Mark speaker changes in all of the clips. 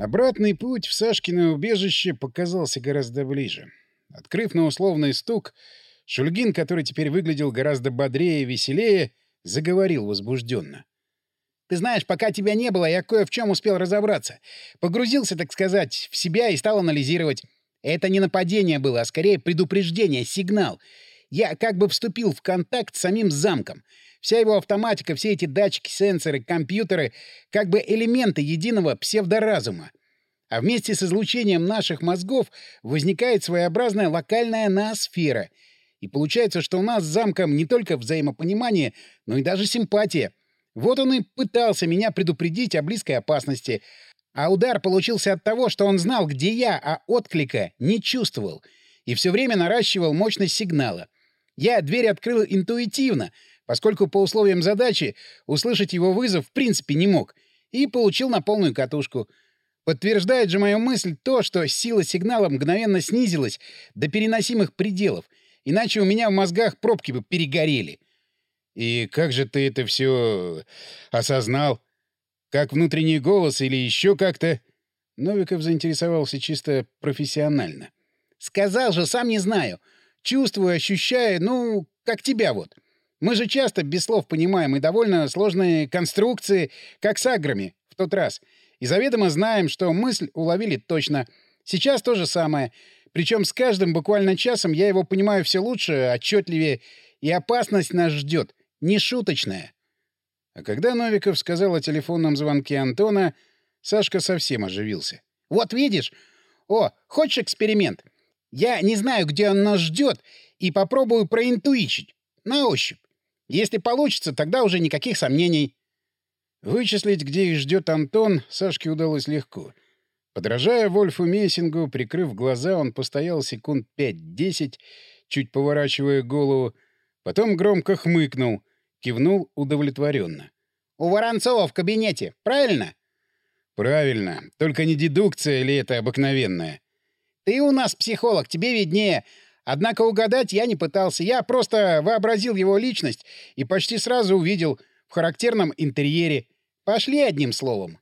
Speaker 1: Обратный путь в Сашкино убежище показался гораздо ближе. Открыв на условный стук, Шульгин, который теперь выглядел гораздо бодрее и веселее, заговорил возбужденно.
Speaker 2: «Ты знаешь, пока тебя не было, я кое в чем успел разобраться. Погрузился, так сказать, в себя и стал анализировать. Это не нападение было, а скорее предупреждение, сигнал. Я как бы вступил в контакт с самим замком. Вся его автоматика, все эти датчики, сенсоры, компьютеры — как бы элементы единого псевдоразума. А вместе с излучением наших мозгов возникает своеобразная локальная ноосфера. И получается, что у нас с замком не только взаимопонимание, но и даже симпатия. Вот он и пытался меня предупредить о близкой опасности. А удар получился от того, что он знал, где я, а отклика не чувствовал. И все время наращивал мощность сигнала. Я дверь открыл интуитивно — поскольку по условиям задачи услышать его вызов в принципе не мог, и получил на полную катушку. Подтверждает же мою мысль то, что сила сигнала мгновенно снизилась до переносимых пределов, иначе у меня в мозгах пробки бы перегорели.
Speaker 1: И как же ты это все осознал? Как внутренний голос или еще как-то? Новиков заинтересовался чисто профессионально.
Speaker 2: Сказал же, сам не знаю. Чувствую, ощущаю, ну, как тебя вот. Мы же часто без слов понимаем и довольно сложные конструкции, как с аграми в тот раз. И заведомо знаем, что мысль уловили точно. Сейчас то же самое. Причем с каждым буквально часом я его понимаю все лучше, отчетливее, и опасность нас ждет. Не шуточная.
Speaker 1: А когда Новиков сказал о телефонном звонке Антона, Сашка совсем оживился.
Speaker 2: «Вот видишь? О, хочешь эксперимент? Я не знаю, где он нас ждет, и попробую проинтуичить. На ощупь. Если получится, тогда уже никаких сомнений.
Speaker 1: Вычислить, где их ждет Антон, Сашке удалось легко. Подражая Вольфу Мессингу, прикрыв глаза, он постоял секунд пять-десять, чуть поворачивая голову, потом громко хмыкнул, кивнул удовлетворенно.
Speaker 2: «У Воронцова в кабинете, правильно?»
Speaker 1: «Правильно. Только не дедукция ли это обыкновенная?»
Speaker 2: «Ты у нас психолог, тебе виднее. Однако угадать я не пытался. Я просто вообразил его личность и почти сразу увидел в характерном интерьере. Пошли одним словом.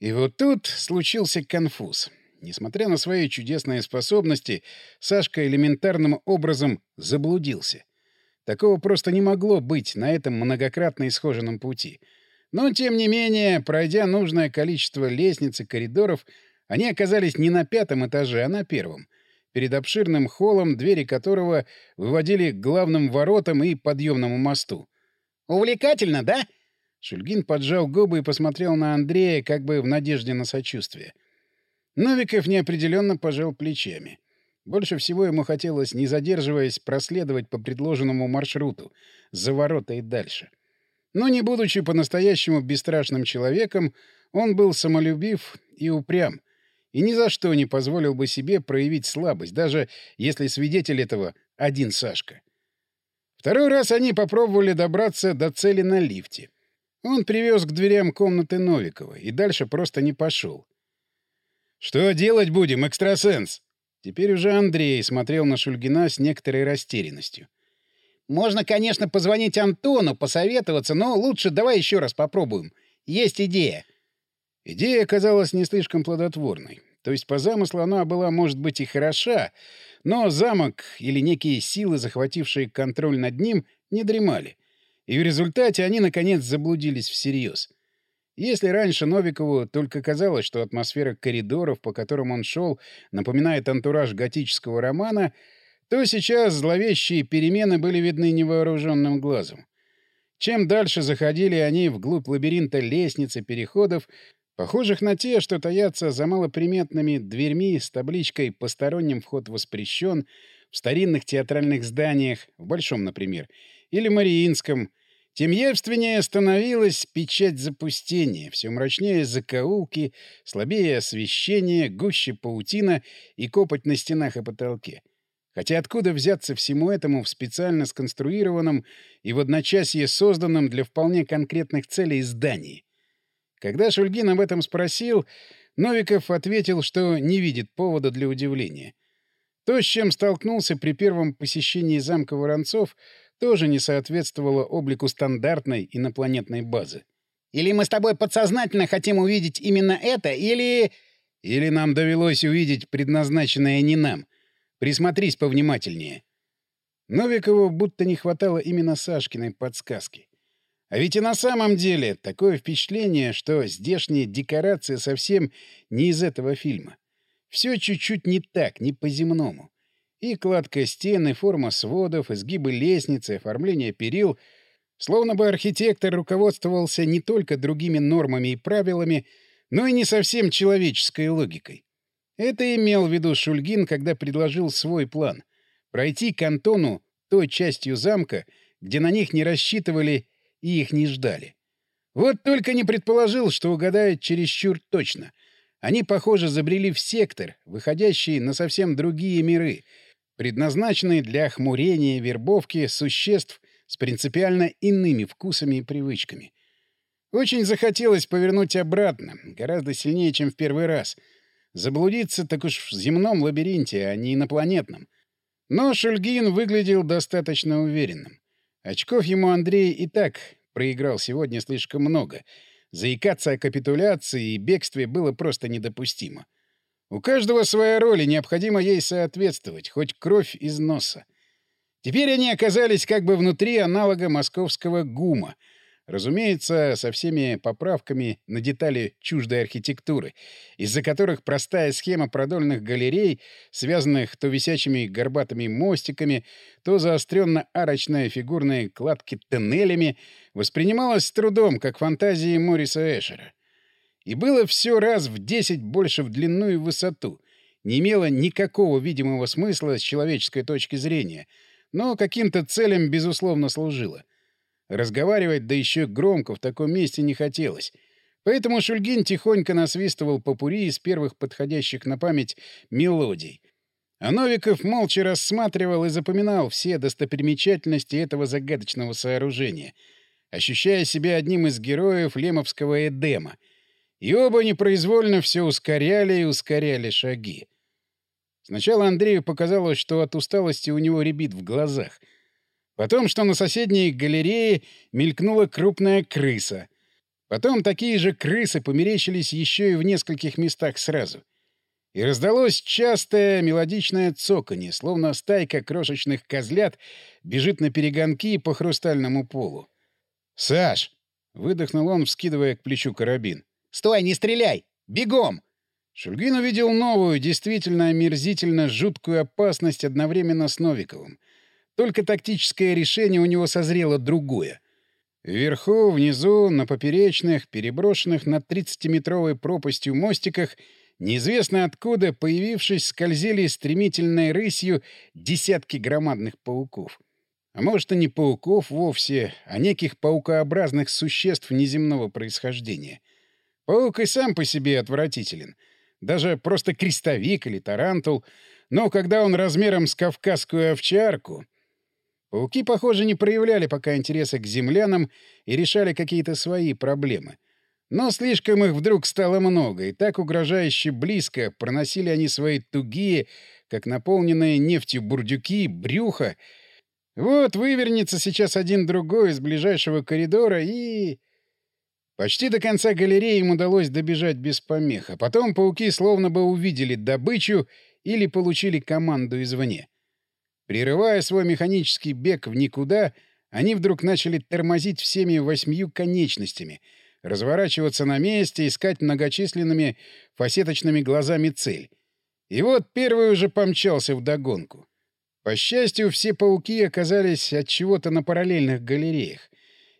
Speaker 1: И вот тут случился конфуз. Несмотря на свои чудесные способности, Сашка элементарным образом заблудился. Такого просто не могло быть на этом многократно исхоженном пути. Но, тем не менее, пройдя нужное количество лестниц и коридоров, они оказались не на пятом этаже, а на первом — перед обширным холлом, двери которого выводили к главным воротам и подъемному мосту.
Speaker 2: «Увлекательно, да?»
Speaker 1: Шульгин поджал губы и посмотрел на Андрея, как бы в надежде на сочувствие. Новиков неопределенно пожал плечами. Больше всего ему хотелось, не задерживаясь, проследовать по предложенному маршруту, за ворота и дальше. Но не будучи по-настоящему бесстрашным человеком, он был самолюбив и упрям, и ни за что не позволил бы себе проявить слабость, даже если свидетель этого — один Сашка. Второй раз они попробовали добраться до цели на лифте. Он привез к дверям комнаты Новикова и дальше просто не пошел. «Что делать будем, экстрасенс?» Теперь уже Андрей смотрел на Шульгина с некоторой растерянностью.
Speaker 2: «Можно, конечно, позвонить Антону, посоветоваться, но лучше давай еще раз попробуем. Есть идея».
Speaker 1: Идея оказалась не слишком плодотворной. То есть по замыслу она была, может быть, и хороша, но замок или некие силы, захватившие контроль над ним, не дремали. И в результате они, наконец, заблудились всерьез. Если раньше Новикову только казалось, что атмосфера коридоров, по которым он шел, напоминает антураж готического романа, то сейчас зловещие перемены были видны невооруженным глазом. Чем дальше заходили они вглубь лабиринта лестниц и переходов, похожих на те, что таятся за малоприметными дверьми с табличкой «Посторонним вход воспрещен» в старинных театральных зданиях, в Большом, например, или Мариинском, тем явственнее становилась печать запустения, все мрачнее закоулки, слабее освещение, гуще паутина и копоть на стенах и потолке. Хотя откуда взяться всему этому в специально сконструированном и в одночасье созданном для вполне конкретных целей здании? Когда Шульгин об этом спросил, Новиков ответил, что не видит повода для удивления. То, с чем столкнулся при первом посещении замка Воронцов, тоже не соответствовало облику стандартной инопланетной базы.
Speaker 2: «Или мы с тобой подсознательно хотим увидеть именно это, или...»
Speaker 1: Или нам довелось увидеть предназначенное не нам? Присмотрись повнимательнее. Новикову будто не хватало именно Сашкиной подсказки. А ведь и на самом деле такое впечатление, что здешняя декорация совсем не из этого фильма. Все чуть-чуть не так, не по-земному. И кладка стен, и форма сводов, изгибы лестницы, оформление перил. Словно бы архитектор руководствовался не только другими нормами и правилами, но и не совсем человеческой логикой. Это имел в виду Шульгин, когда предложил свой план — пройти к Антону той частью замка, где на них не рассчитывали и их не ждали. Вот только не предположил, что угадают чересчур точно. Они, похоже, забрели в сектор, выходящий на совсем другие миры, предназначенные для охмурения вербовки существ с принципиально иными вкусами и привычками. Очень захотелось повернуть обратно, гораздо сильнее, чем в первый раз. Заблудиться так уж в земном лабиринте, а не инопланетном. Но Шульгин выглядел достаточно уверенным. Очков ему Андрей и так проиграл сегодня слишком много. Заикаться о капитуляции и бегстве было просто недопустимо. У каждого своя роль, и необходимо ей соответствовать, хоть кровь из носа. Теперь они оказались как бы внутри аналога московского ГУМа — Разумеется, со всеми поправками на детали чуждой архитектуры, из-за которых простая схема продольных галерей, связанных то висячими горбатыми мостиками, то заостренно-арочные фигурные кладки тоннелями, воспринималась с трудом, как фантазии Мориса Эшера. И было все раз в десять больше в длину и высоту. Не имело никакого видимого смысла с человеческой точки зрения, но каким-то целям, безусловно, служило — Разговаривать, да еще громко, в таком месте не хотелось. Поэтому Шульгин тихонько насвистывал попури из первых подходящих на память мелодий. А Новиков молча рассматривал и запоминал все достопримечательности этого загадочного сооружения, ощущая себя одним из героев лемовского Эдема. И оба непроизвольно все ускоряли и ускоряли шаги. Сначала Андрею показалось, что от усталости у него рябит в глазах — Потом, что на соседней галерее мелькнула крупная крыса. Потом такие же крысы померещились еще и в нескольких местах сразу. И раздалось частое мелодичное цоканье, словно стайка крошечных козлят бежит на перегонки по хрустальному полу. «Саш!» — выдохнул он, вскидывая к плечу карабин.
Speaker 2: «Стой, не стреляй! Бегом!»
Speaker 1: Шульгин увидел новую, действительно омерзительно жуткую опасность одновременно с Новиковым — только тактическое решение у него созрело другое. Вверху, внизу, на поперечных, переброшенных над 30-метровой пропастью мостиках, неизвестно откуда, появившись, скользили стремительной рысью десятки громадных пауков. А может, и не пауков вовсе, а неких паукообразных существ неземного происхождения. Паук и сам по себе отвратителен. Даже просто крестовик или тарантул. Но когда он размером с кавказскую овчарку, Пауки, похоже, не проявляли пока интереса к землянам и решали какие-то свои проблемы. Но слишком их вдруг стало много, и так угрожающе близко проносили они свои тугие, как наполненные нефтью бурдюки, брюха. Вот вывернется сейчас один-другой из ближайшего коридора и... Почти до конца галереи им удалось добежать без помех, а потом пауки словно бы увидели добычу или получили команду извне. Прерывая свой механический бег в никуда, они вдруг начали тормозить всеми восьмью конечностями, разворачиваться на месте, искать многочисленными фасеточными глазами цель. И вот первый уже помчался вдогонку. По счастью, все пауки оказались от чего-то на параллельных галереях.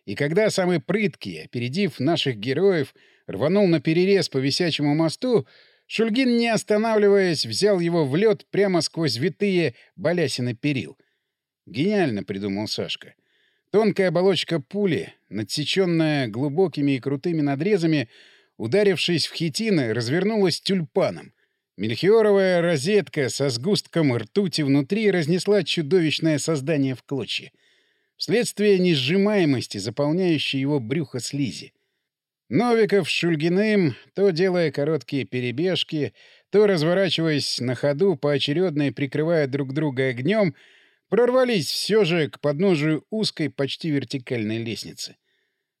Speaker 1: И когда самый прыткий, опередив наших героев, рванул на перерез по висячему мосту, Шульгин, не останавливаясь, взял его в лед прямо сквозь витые балясины перил. Гениально придумал Сашка. Тонкая оболочка пули, надсеченная глубокими и крутыми надрезами, ударившись в хитины, развернулась тюльпаном. Мельхиоровая розетка со сгустком ртути внутри разнесла чудовищное создание в клочья. Вследствие несжимаемости, заполняющей его брюхо слизи. Новиков с Шульгиным, то делая короткие перебежки, то разворачиваясь на ходу, поочередно и прикрывая друг друга огнем, прорвались все же к подножию узкой, почти вертикальной лестницы.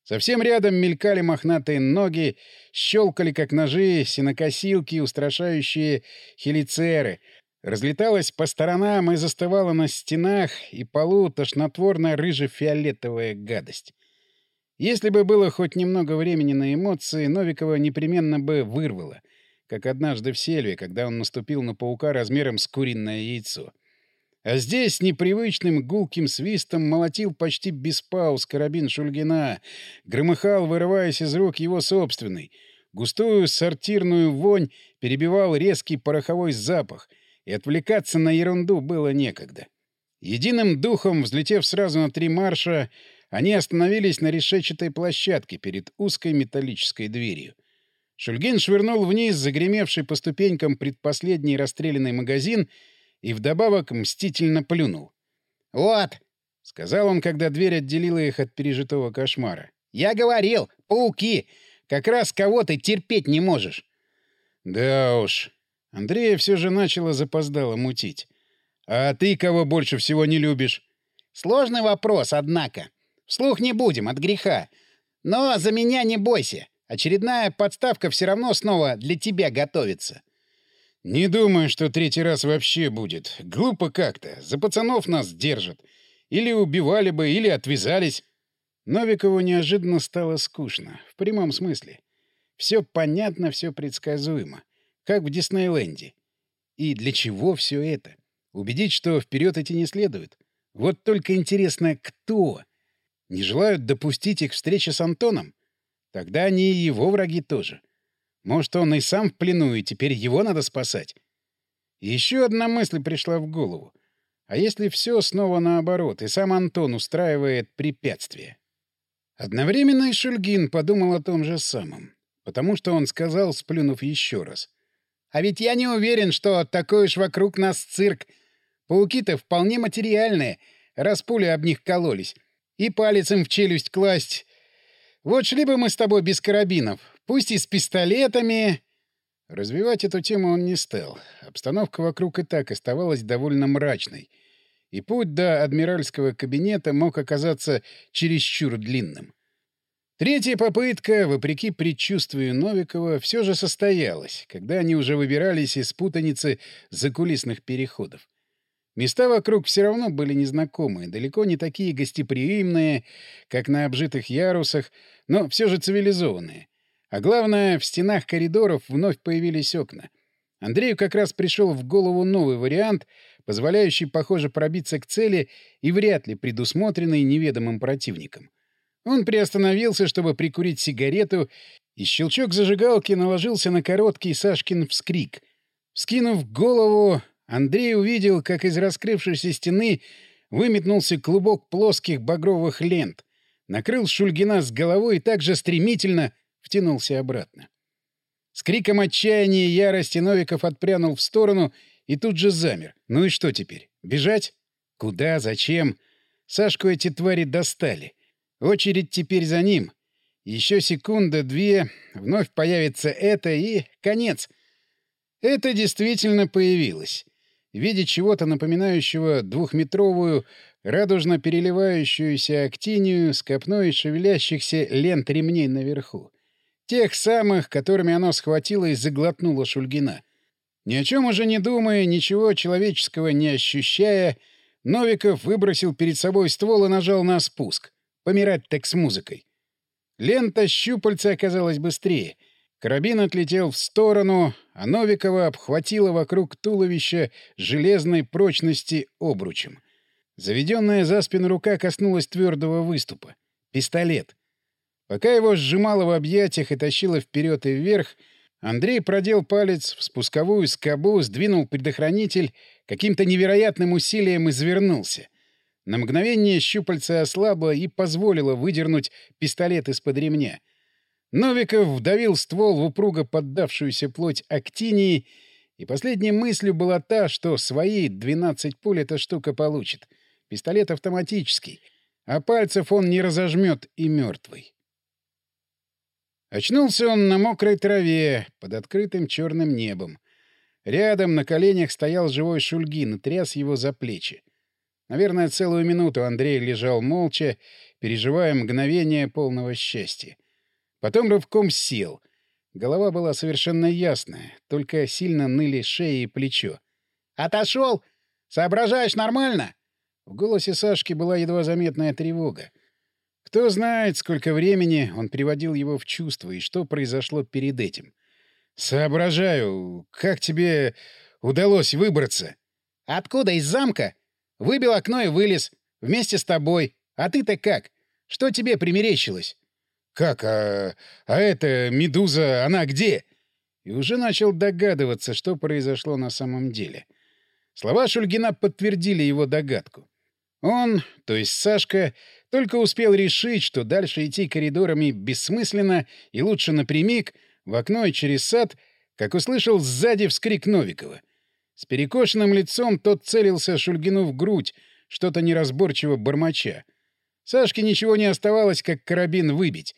Speaker 1: Совсем рядом мелькали мохнатые ноги, щелкали, как ножи, синокосилки, устрашающие хелицеры. Разлеталась по сторонам и застывала на стенах и полу тошнотворная рыже-фиолетовая гадость. Если бы было хоть немного времени на эмоции, Новикова непременно бы вырвало, как однажды в сельве, когда он наступил на паука размером с куриное яйцо. А здесь непривычным гулким свистом молотил почти без пауз карабин Шульгина, громыхал, вырываясь из рук его собственный. Густую сортирную вонь перебивал резкий пороховой запах, и отвлекаться на ерунду было некогда. Единым духом, взлетев сразу на три марша, они остановились на решетчатой площадке перед узкой металлической дверью. Шульгин швырнул вниз загремевший по ступенькам предпоследний расстрелянный магазин — и вдобавок мстительно плюнул.
Speaker 2: «Вот!»
Speaker 1: — сказал он, когда дверь отделила их от пережитого кошмара.
Speaker 2: «Я говорил, пауки! Как раз кого ты терпеть не можешь!»
Speaker 1: «Да уж!» Андрея все же начало запоздало мутить. «А ты кого больше всего не любишь?»
Speaker 2: «Сложный вопрос, однако. Вслух не будем, от греха. Но за меня не бойся. Очередная подставка все равно снова для тебя готовится.
Speaker 1: «Не думаю, что третий раз вообще будет. Глупо как-то. За пацанов нас держат. Или убивали бы, или отвязались». Новикову неожиданно стало скучно. В прямом смысле. Все понятно, все предсказуемо. Как в Диснейленде. И для чего все это? Убедить, что вперед идти не следует? Вот только интересно, кто? Не желают допустить их встречи с Антоном? Тогда они и его враги тоже. Может, он и сам в плену, и теперь его надо спасать? еще одна мысль пришла в голову. А если все снова наоборот, и сам Антон устраивает препятствие? Одновременно и Шульгин подумал о том же самом. Потому что он сказал, сплюнув еще раз. «А ведь я не уверен, что такой уж вокруг нас цирк. Пауки-то вполне материальные, раз пули об них кололись. И палец им в челюсть класть. Вот шли бы мы с тобой без карабинов, Пусть и с пистолетами... Развивать эту тему он не стал. Обстановка вокруг и так оставалась довольно мрачной. И путь до адмиральского кабинета мог оказаться чересчур длинным. Третья попытка, вопреки предчувствию Новикова, все же состоялась, когда они уже выбирались из путаницы закулисных переходов. Места вокруг все равно были незнакомые, далеко не такие гостеприимные, как на обжитых ярусах, но все же цивилизованные — а главное, в стенах коридоров вновь появились окна. Андрею как раз пришел в голову новый вариант, позволяющий, похоже, пробиться к цели и вряд ли предусмотренный неведомым противником. Он приостановился, чтобы прикурить сигарету, и щелчок зажигалки наложился на короткий Сашкин вскрик. Вскинув голову, Андрей увидел, как из раскрывшейся стены выметнулся клубок плоских багровых лент, накрыл Шульгина с головой и так же стремительно — втянулся обратно. С криком отчаяния и ярости Новиков отпрянул в сторону и тут же замер. Ну и что теперь? Бежать? Куда? Зачем? Сашку эти твари достали. Очередь теперь за ним. Еще секунда-две, вновь появится это и конец. Это действительно появилось. В виде чего-то напоминающего двухметровую, радужно переливающуюся актинию с копной шевелящихся лент ремней наверху. Тех самых, которыми оно схватило и заглотнуло Шульгина. Ни о чем уже не думая, ничего человеческого не ощущая, Новиков выбросил перед собой ствол и нажал на спуск. Помирать так с музыкой. Лента щупальца оказалась быстрее. Карабин отлетел в сторону, а Новикова обхватила вокруг туловища железной прочности обручем. Заведенная за спину рука коснулась твердого выступа. Пистолет. Пока его сжимало в объятиях и тащило вперед и вверх, Андрей продел палец в спусковую скобу, сдвинул предохранитель, каким-то невероятным усилием извернулся. На мгновение щупальце ослабло и позволило выдернуть пистолет из-под ремня. Новиков вдавил ствол в упруго поддавшуюся плоть актинии, и последней мыслью была та, что свои 12 пуль эта штука получит. Пистолет автоматический, а пальцев он не разожмет и мертвый. Очнулся он на мокрой траве, под открытым черным небом. Рядом на коленях стоял живой Шульгин и тряс его за плечи. Наверное, целую минуту Андрей лежал молча, переживая мгновение полного счастья. Потом рывком сел. Голова была совершенно ясная, только сильно ныли шея и плечо.
Speaker 2: «Отошел? Соображаешь нормально?»
Speaker 1: В голосе Сашки была едва заметная тревога. Кто знает, сколько времени он приводил его в чувство и что произошло перед этим. «Соображаю, как тебе удалось выбраться?»
Speaker 2: «Откуда? Из замка? Выбил окно и вылез. Вместе с тобой. А ты-то как? Что тебе примерещилось?»
Speaker 1: «Как? А, а эта медуза, она где?» И уже начал догадываться, что произошло на самом деле. Слова Шульгина подтвердили его догадку. Он, то есть Сашка, только успел решить, что дальше идти коридорами бессмысленно и лучше напрямик, в окно и через сад, как услышал сзади вскрик Новикова. С перекошенным лицом тот целился Шульгину в грудь, что-то неразборчиво бормоча. Сашке ничего не оставалось, как карабин выбить.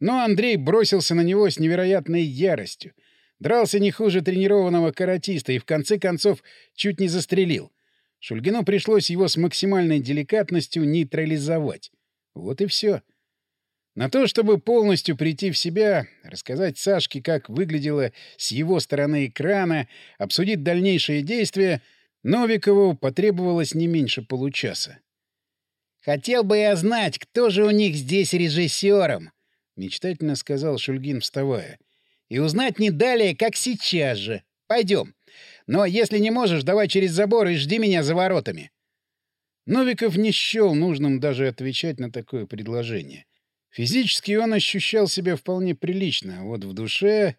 Speaker 1: Но Андрей бросился на него с невероятной яростью. Дрался не хуже тренированного каратиста и в конце концов чуть не застрелил. Шульгину пришлось его с максимальной деликатностью нейтрализовать. Вот и все. На то, чтобы полностью прийти в себя, рассказать Сашке, как выглядело с его стороны экрана, обсудить дальнейшие действия, Новикову потребовалось не меньше получаса.
Speaker 2: «Хотел бы я знать, кто же у них здесь режиссером», — мечтательно сказал Шульгин, вставая. «И узнать не далее, как сейчас же. Пойдем. Но если не можешь, давай через забор и жди меня за воротами».
Speaker 1: Новиков не счел нужным даже отвечать на такое предложение. Физически он ощущал себя вполне прилично, а вот в душе...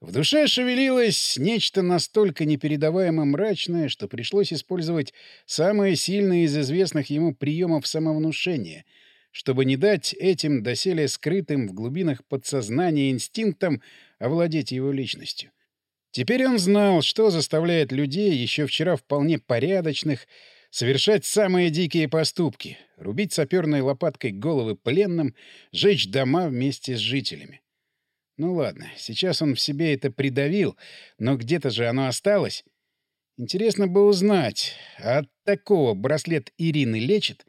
Speaker 1: В душе шевелилось нечто настолько непередаваемо мрачное, что пришлось использовать самые сильные из известных ему приемов самовнушения, чтобы не дать этим доселе скрытым в глубинах подсознания инстинктам овладеть его личностью. Теперь он знал, что заставляет людей, еще вчера вполне порядочных, совершать самые дикие поступки — рубить саперной лопаткой головы пленным, жечь дома вместе с жителями. Ну ладно, сейчас он в себе это придавил, но где-то же оно осталось. Интересно бы узнать, а от такого браслет Ирины лечит?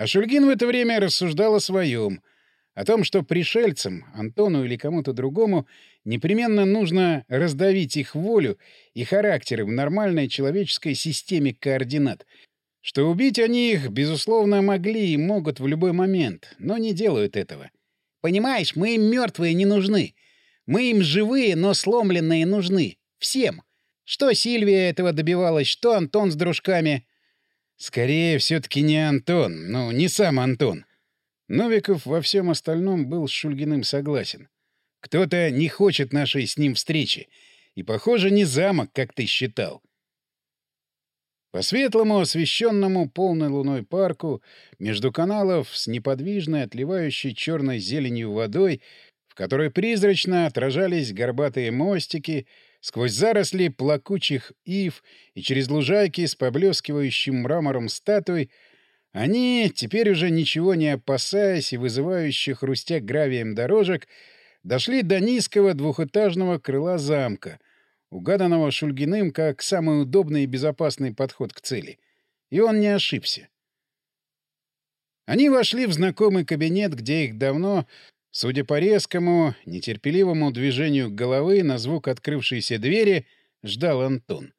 Speaker 1: А Шульгин в это время рассуждал о своем — о том, что пришельцам, Антону или кому-то другому, непременно нужно раздавить их волю и характеры в нормальной человеческой системе координат. Что убить они их, безусловно, могли и могут в любой момент, но не делают этого.
Speaker 2: «Понимаешь, мы им мертвые не нужны. Мы им живые, но сломленные нужны. Всем. Что Сильвия этого добивалась, что Антон с дружками...»
Speaker 1: «Скорее, все-таки не Антон. Ну, не сам Антон. Новиков во всем остальном был с Шульгиным согласен. Кто-то не хочет нашей с ним встречи. И, похоже, не замок, как ты считал. По светлому, освещенному полной луной парку, между каналов с неподвижной, отливающей черной зеленью водой, в которой призрачно отражались горбатые мостики, сквозь заросли плакучих ив и через лужайки с поблескивающим мрамором статуй — они, теперь уже ничего не опасаясь и вызывающих хрустя гравием дорожек, дошли до низкого двухэтажного крыла замка, угаданного Шульгиным как самый удобный и безопасный подход к цели. И он не ошибся. Они вошли в знакомый кабинет, где их давно, судя по резкому, нетерпеливому движению головы на звук открывшейся двери, ждал Антон.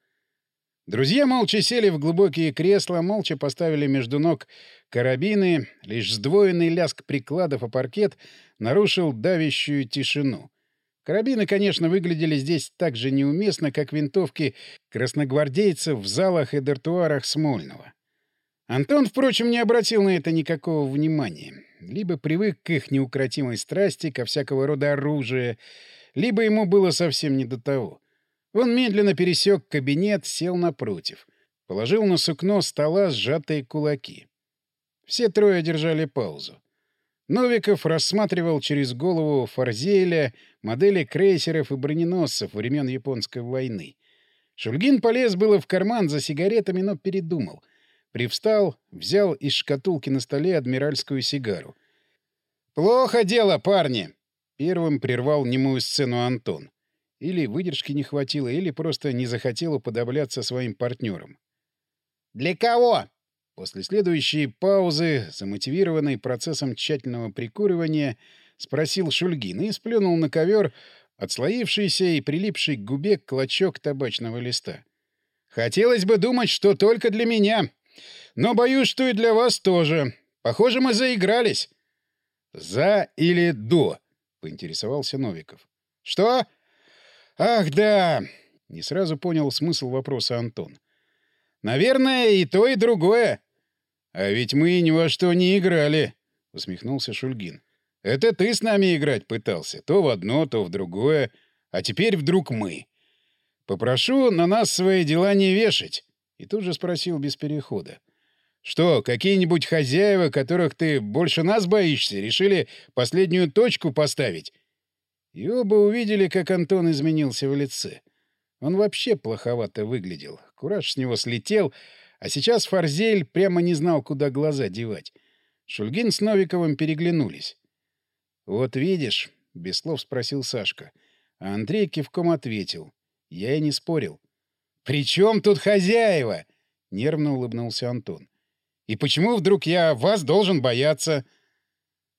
Speaker 1: Друзья молча сели в глубокие кресла, молча поставили между ног карабины, лишь сдвоенный ляск прикладов о паркет нарушил давящую тишину. Карабины, конечно, выглядели здесь так же неуместно, как винтовки красногвардейцев в залах и дартуарах Смольного. Антон, впрочем, не обратил на это никакого внимания. Либо привык к их неукротимой страсти ко всякого рода оружию, либо ему было совсем не до того. Он медленно пересек кабинет, сел напротив. Положил на сукно стола сжатые кулаки. Все трое держали паузу. Новиков рассматривал через голову Фарзеля модели крейсеров и броненосцев времен Японской войны. Шульгин полез было в карман за сигаретами, но передумал. Привстал, взял из шкатулки на столе адмиральскую сигару. «Плохо дело, парни!» — первым прервал немую сцену Антон. Или выдержки не хватило, или просто не захотел уподобляться своим партнерам.
Speaker 2: «Для кого?»
Speaker 1: После следующей паузы, замотивированной процессом тщательного прикуривания, спросил Шульгин и сплюнул на ковер отслоившийся и прилипший к губе клочок табачного листа. «Хотелось бы думать, что только для меня, но боюсь, что и для вас тоже. Похоже, мы заигрались». «За или до?» — поинтересовался Новиков. «Что? Ах, да!» — не сразу понял смысл вопроса Антон. «Наверное, и то, и другое». «А ведь мы ни во что не играли», — усмехнулся Шульгин. «Это ты с нами играть пытался. То в одно, то в другое. А теперь вдруг мы. Попрошу на нас свои дела не вешать». И тут же спросил без перехода. «Что, какие-нибудь хозяева, которых ты больше нас боишься, решили последнюю точку поставить?» И оба увидели, как Антон изменился в лице. Он вообще плоховато выглядел. Кураж с него слетел, а сейчас Фарзель прямо не знал, куда глаза девать. Шульгин с Новиковым переглянулись. «Вот видишь», — без слов спросил Сашка. А Андрей кивком ответил. Я и не спорил. «При чем тут хозяева?» — нервно улыбнулся Антон. «И почему вдруг я вас должен бояться?»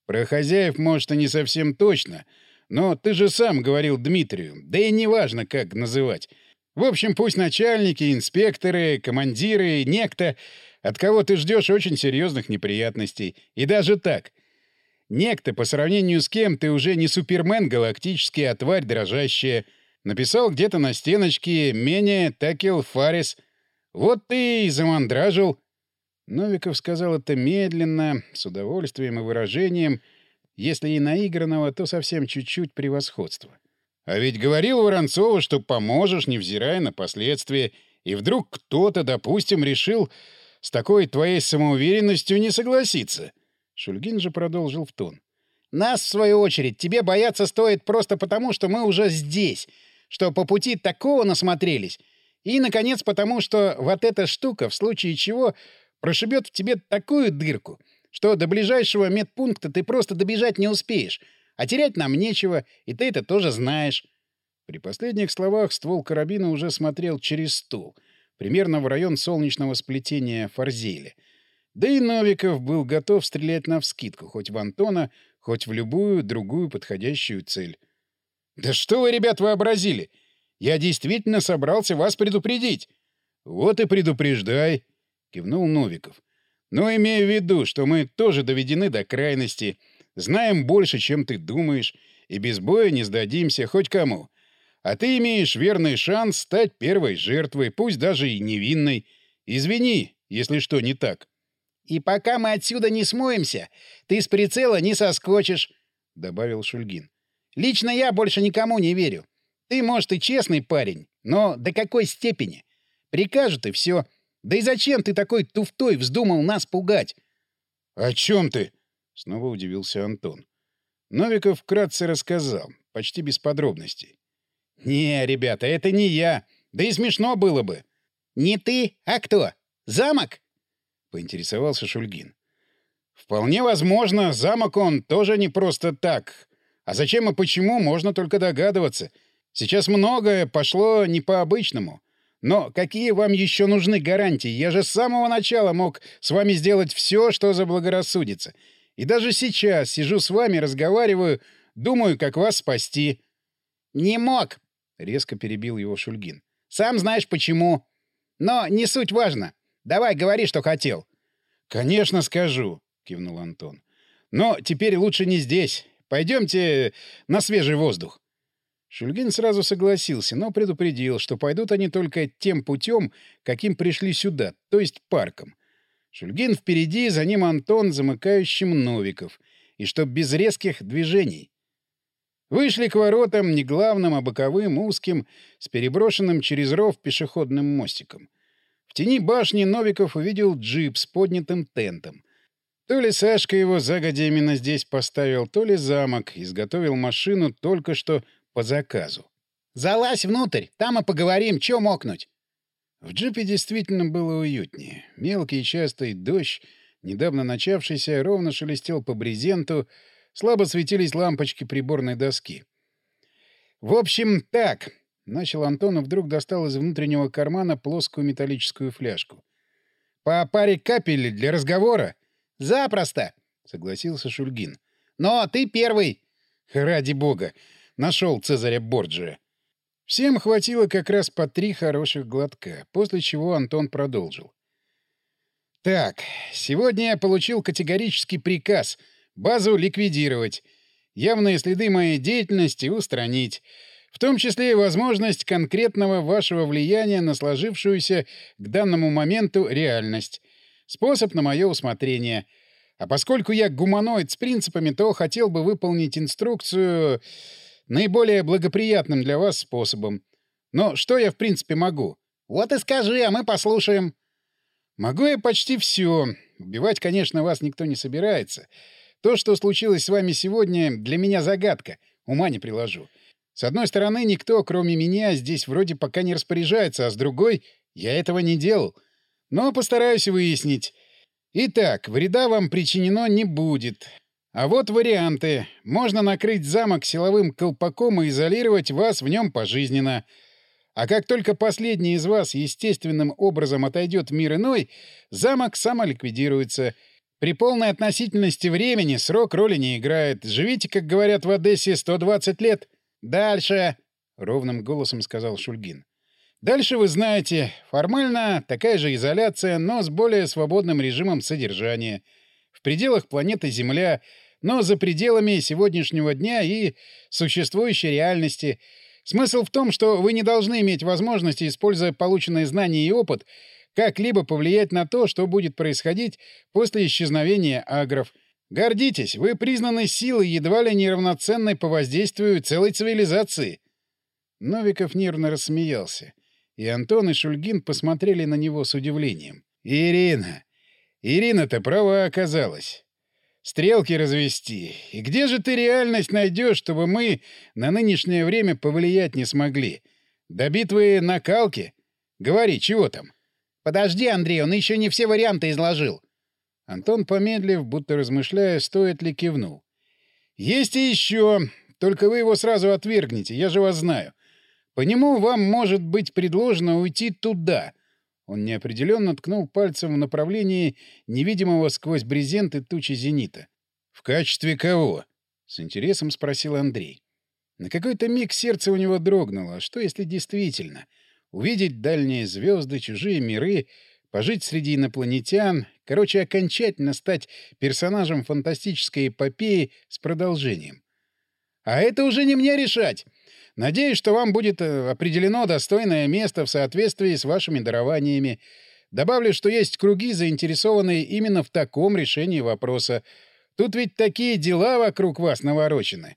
Speaker 1: «Про хозяев, может, и не совсем точно, но ты же сам говорил Дмитрию, да и неважно, как называть. В общем, пусть начальники, инспекторы, командиры, некто, от кого ты ждешь очень серьезных неприятностей. И даже так. Некто, по сравнению с кем ты уже не супермен галактический, а тварь дрожащая. Написал где-то на стеночке «Менее Такел Фарис». Вот ты и замандражил. Новиков сказал это медленно, с удовольствием и выражением. Если и наигранного, то совсем чуть-чуть превосходства. А ведь говорил Воронцову, что поможешь, невзирая на последствия, и вдруг кто-то, допустим, решил с такой твоей самоуверенностью не согласиться. Шульгин же продолжил в тон. «Нас, в свою очередь, тебе бояться стоит просто потому, что мы уже здесь, что по пути такого насмотрелись, и, наконец, потому что вот эта штука, в случае чего, прошибет в тебе такую дырку, что до ближайшего медпункта ты просто добежать не успеешь, а терять нам нечего, и ты это тоже знаешь. При последних словах ствол карабина уже смотрел через стул, примерно в район солнечного сплетения Форзели. Да и Новиков был готов стрелять навскидку, хоть в Антона, хоть в любую другую подходящую цель. «Да что вы, ребят, вообразили? Я действительно собрался вас предупредить!» «Вот и предупреждай!» — кивнул Новиков. «Но имею в виду, что мы тоже доведены до крайности — Знаем больше, чем ты думаешь, и без боя не сдадимся хоть кому. А ты имеешь верный шанс стать первой жертвой, пусть даже и невинной. Извини, если что не так. — И пока мы отсюда не смоемся, ты с прицела не соскочишь, — добавил Шульгин. — Лично я больше никому не верю. Ты, может, и честный парень, но до какой степени? Прикажут и все. Да и зачем ты такой туфтой вздумал нас пугать? — О чем ты? Снова удивился Антон. Новиков вкратце рассказал, почти без подробностей. «Не, ребята, это не я. Да и смешно было бы». «Не ты, а кто? Замок?» — поинтересовался Шульгин. «Вполне возможно, замок он тоже не просто так. А зачем и почему, можно только догадываться. Сейчас многое пошло не по-обычному. Но какие вам еще нужны гарантии? Я же с самого начала мог с вами сделать все, что заблагорассудится. И даже сейчас сижу с вами, разговариваю, думаю, как вас спасти. — Не мог, — резко перебил его Шульгин. — Сам знаешь почему. Но не суть важно. Давай, говори, что хотел. — Конечно, скажу, — кивнул Антон. — Но теперь лучше не здесь. Пойдемте на свежий воздух. Шульгин сразу согласился, но предупредил, что пойдут они только тем путем, каким пришли сюда, то есть парком. Шульгин впереди, за ним Антон, замыкающим Новиков. И чтоб без резких движений. Вышли к воротам не главным, а боковым, узким, с переброшенным через ров пешеходным мостиком. В тени башни Новиков увидел джип с поднятым тентом. То ли Сашка его загодя именно здесь поставил, то ли замок изготовил машину только что по заказу. «Залазь внутрь, там и поговорим, чё мокнуть?» В джипе действительно было уютнее. Мелкий частый дождь, недавно начавшийся, ровно шелестел по брезенту, слабо светились лампочки приборной доски. «В общем, так», — начал Антон, и вдруг достал из внутреннего кармана плоскую металлическую фляжку. По паре капель для разговора?
Speaker 2: Запросто, согласился Шульгин. Но ты первый.
Speaker 1: Ради бога. Нашел Цезаря Борджия. Всем хватило как раз по три хороших глотка, после чего Антон продолжил. «Так, сегодня я получил категорический приказ базу ликвидировать, явные следы моей деятельности устранить, в том числе и возможность конкретного вашего влияния на сложившуюся к данному моменту реальность. Способ на мое усмотрение. А поскольку я гуманоид с принципами, то хотел бы выполнить инструкцию наиболее благоприятным для вас способом. Но что я в принципе могу?
Speaker 2: Вот и скажи, а мы послушаем.
Speaker 1: Могу я почти все. Убивать, конечно, вас никто не собирается. То, что случилось с вами сегодня, для меня загадка. Ума не приложу. С одной стороны, никто, кроме меня, здесь вроде пока не распоряжается, а с другой, я этого не делал. Но постараюсь выяснить. Итак, вреда вам причинено не будет. А вот варианты. Можно накрыть замок силовым колпаком и изолировать вас в нем пожизненно. А как только последний из вас естественным образом отойдет в мир иной, замок самоликвидируется. При полной относительности времени срок роли не играет. Живите, как говорят в Одессе, 120 лет. Дальше, — ровным голосом сказал Шульгин. Дальше вы знаете, формально такая же изоляция, но с более свободным режимом содержания. В пределах планеты Земля — но за пределами сегодняшнего дня и существующей реальности. Смысл в том, что вы не должны иметь возможности, используя полученные знания и опыт, как-либо повлиять на то, что будет происходить после исчезновения агров. Гордитесь, вы признаны силой едва ли неравноценной по воздействию целой цивилизации. Новиков нервно рассмеялся, и Антон и Шульгин посмотрели на него с удивлением. «Ирина! Ирина-то права оказалась. Стрелки развести. И где же ты реальность найдешь, чтобы мы на нынешнее время повлиять не смогли? До битвы накалки? Говори, чего там?
Speaker 2: Подожди, Андрей, он еще не все варианты изложил.
Speaker 1: Антон, помедлив, будто размышляя, стоит ли, кивнул. Есть и еще. Только вы его сразу отвергнете, я же вас знаю. По нему вам может быть предложено уйти туда — он неопределенно ткнул пальцем в направлении невидимого сквозь брезент и тучи зенита. «В качестве кого?» — с интересом спросил Андрей. На какой-то миг сердце у него дрогнуло. Что, если действительно? Увидеть дальние звезды, чужие миры, пожить среди инопланетян, короче, окончательно стать персонажем фантастической эпопеи с продолжением. «А это уже не мне решать!» Надеюсь, что вам будет э, определено достойное место в соответствии с вашими дарованиями. Добавлю, что есть круги, заинтересованные именно в таком решении вопроса. Тут ведь такие дела вокруг вас наворочены.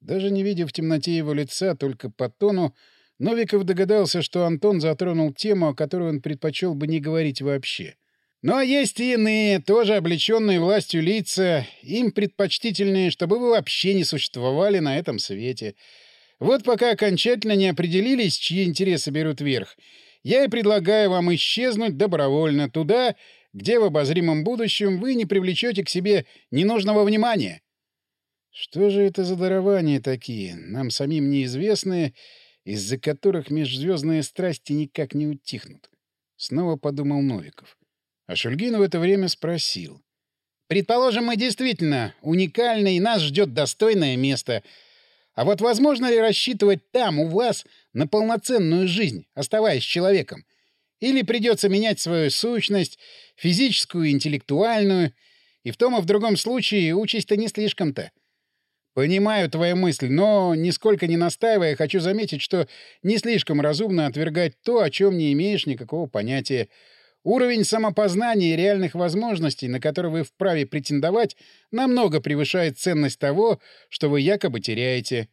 Speaker 1: Даже не видя в темноте его лица, только по тону, Новиков догадался, что Антон затронул тему, о которой он предпочел бы не говорить вообще. Но есть и иные, тоже облеченные властью лица, им предпочтительнее, чтобы вы вообще не существовали на этом свете — вот пока окончательно не определились, чьи интересы берут верх, я и предлагаю вам исчезнуть добровольно туда, где в обозримом будущем вы не привлечете к себе ненужного внимания. Что же это за дарования такие, нам самим неизвестные, из-за которых межзвездные страсти никак не утихнут? Снова подумал Новиков. А Шульгин в это время спросил. «Предположим, мы действительно уникальны, и нас ждет достойное место — а вот возможно ли рассчитывать там, у вас, на полноценную жизнь, оставаясь человеком? Или придется менять свою сущность, физическую, интеллектуальную, и в том и в другом случае участь-то не слишком-то. Понимаю твою мысль, но, нисколько не настаивая, хочу заметить, что не слишком разумно отвергать то, о чем не имеешь никакого понятия. Уровень самопознания и реальных возможностей, на которые вы вправе претендовать, намного превышает ценность того, что вы якобы теряете.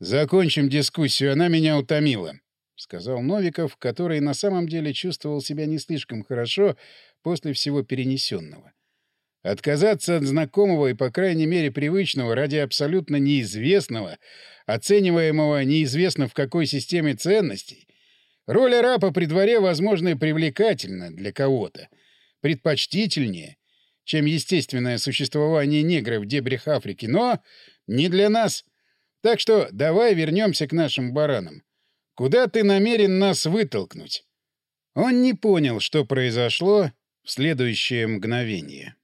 Speaker 1: «Закончим дискуссию, она меня утомила», — сказал Новиков, который на самом деле чувствовал себя не слишком хорошо после всего перенесенного. Отказаться от знакомого и, по крайней мере, привычного ради абсолютно неизвестного, оцениваемого неизвестно в какой системе ценностей, Роль арапа при дворе, возможно, и привлекательна для кого-то, предпочтительнее, чем естественное существование негра в дебрях Африки, но не для нас. Так что давай вернемся к нашим баранам. Куда ты намерен нас вытолкнуть? Он не понял, что произошло в следующее мгновение.